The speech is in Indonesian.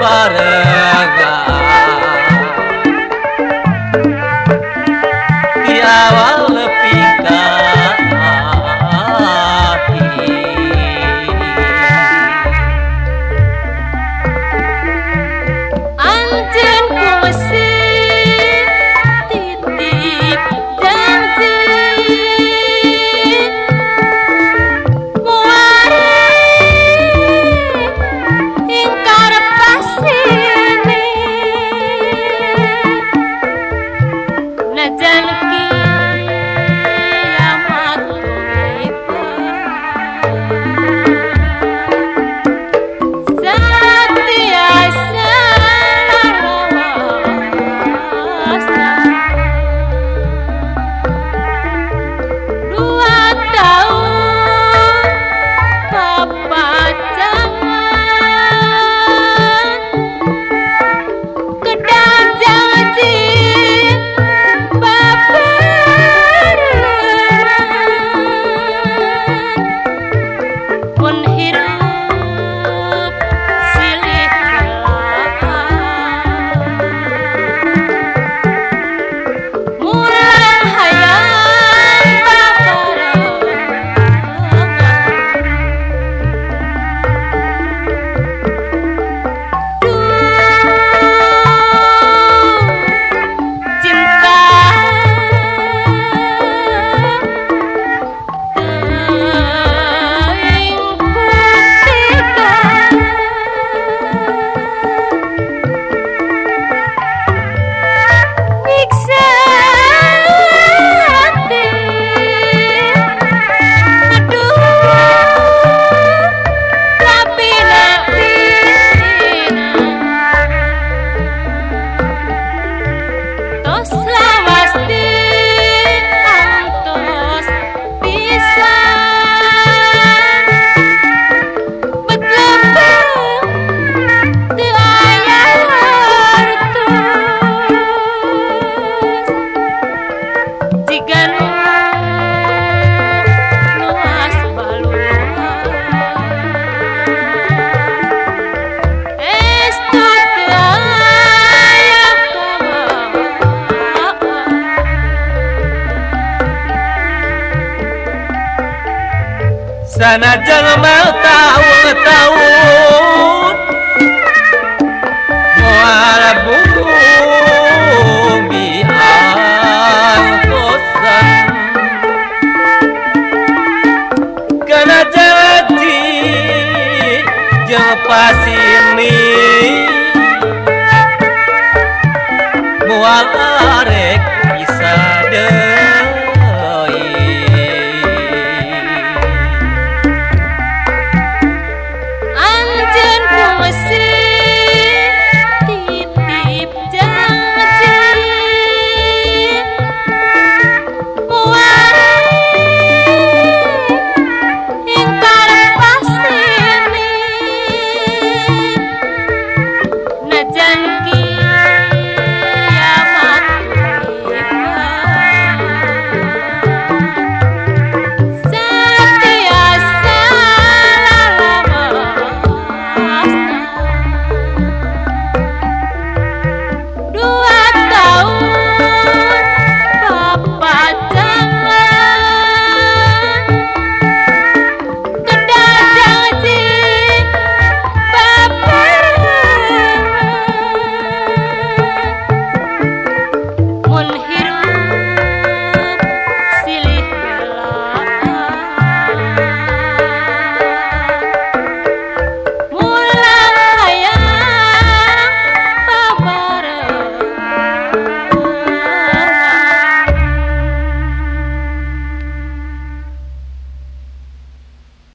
llevar sana jangan mau tahu. Tahu mual bumi kosan karena jadi jangan pasini mual